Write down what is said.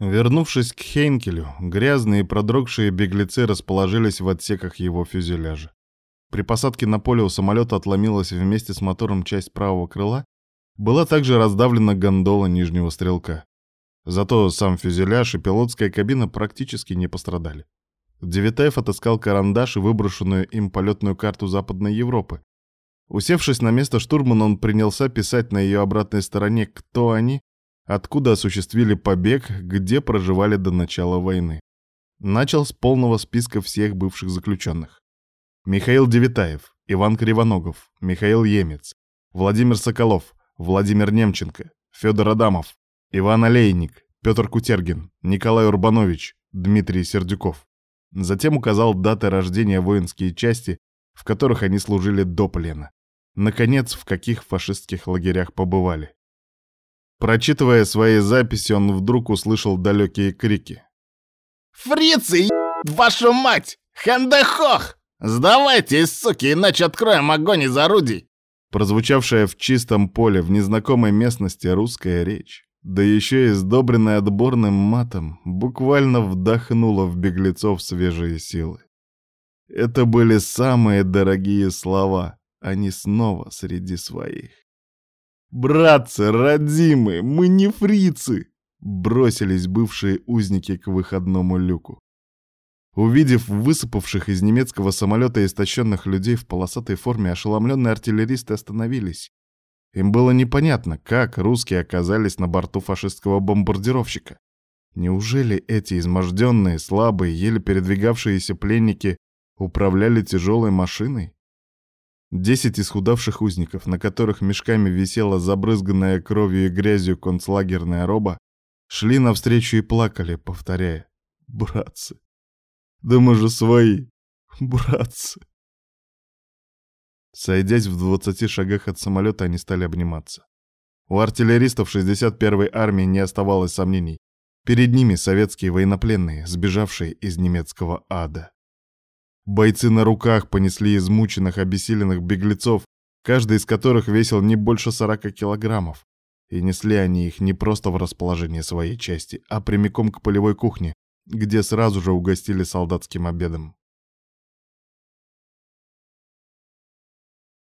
Вернувшись к Хейнкелю, грязные и продрогшие беглецы расположились в отсеках его фюзеляжа. При посадке на поле у самолета отломилась вместе с мотором часть правого крыла, была также раздавлена гондола нижнего стрелка. Зато сам фюзеляж и пилотская кабина практически не пострадали. Девятаев отыскал карандаш и выброшенную им полетную карту Западной Европы. Усевшись на место штурмана, он принялся писать на ее обратной стороне, кто они откуда осуществили побег, где проживали до начала войны. Начал с полного списка всех бывших заключенных. Михаил Девитаев, Иван Кривоногов, Михаил Емец, Владимир Соколов, Владимир Немченко, Федор Адамов, Иван Олейник, Петр Кутергин, Николай Урбанович, Дмитрий Сердюков. Затем указал даты рождения воинские части, в которых они служили до плена. Наконец, в каких фашистских лагерях побывали. Прочитывая свои записи, он вдруг услышал далекие крики. «Фрицы, вашу мать! Хандахох! Сдавайтесь, суки, иначе откроем огонь из орудий!» Прозвучавшая в чистом поле в незнакомой местности русская речь, да еще и сдобренная отборным матом, буквально вдохнула в беглецов свежие силы. Это были самые дорогие слова, они снова среди своих. «Братцы, родимые, мы не фрицы!» Бросились бывшие узники к выходному люку. Увидев высыпавших из немецкого самолета истощенных людей в полосатой форме, ошеломленные артиллеристы остановились. Им было непонятно, как русские оказались на борту фашистского бомбардировщика. Неужели эти изможденные, слабые, еле передвигавшиеся пленники управляли тяжелой машиной? Десять исхудавших узников, на которых мешками висела забрызганная кровью и грязью концлагерная роба, шли навстречу и плакали, повторяя «Братцы! Да мы же свои! Братцы!» Сойдясь в двадцати шагах от самолета, они стали обниматься. У артиллеристов 61-й армии не оставалось сомнений. Перед ними советские военнопленные, сбежавшие из немецкого ада. Бойцы на руках понесли измученных, обессиленных беглецов, каждый из которых весил не больше 40 килограммов. И несли они их не просто в расположение своей части, а прямиком к полевой кухне, где сразу же угостили солдатским обедом.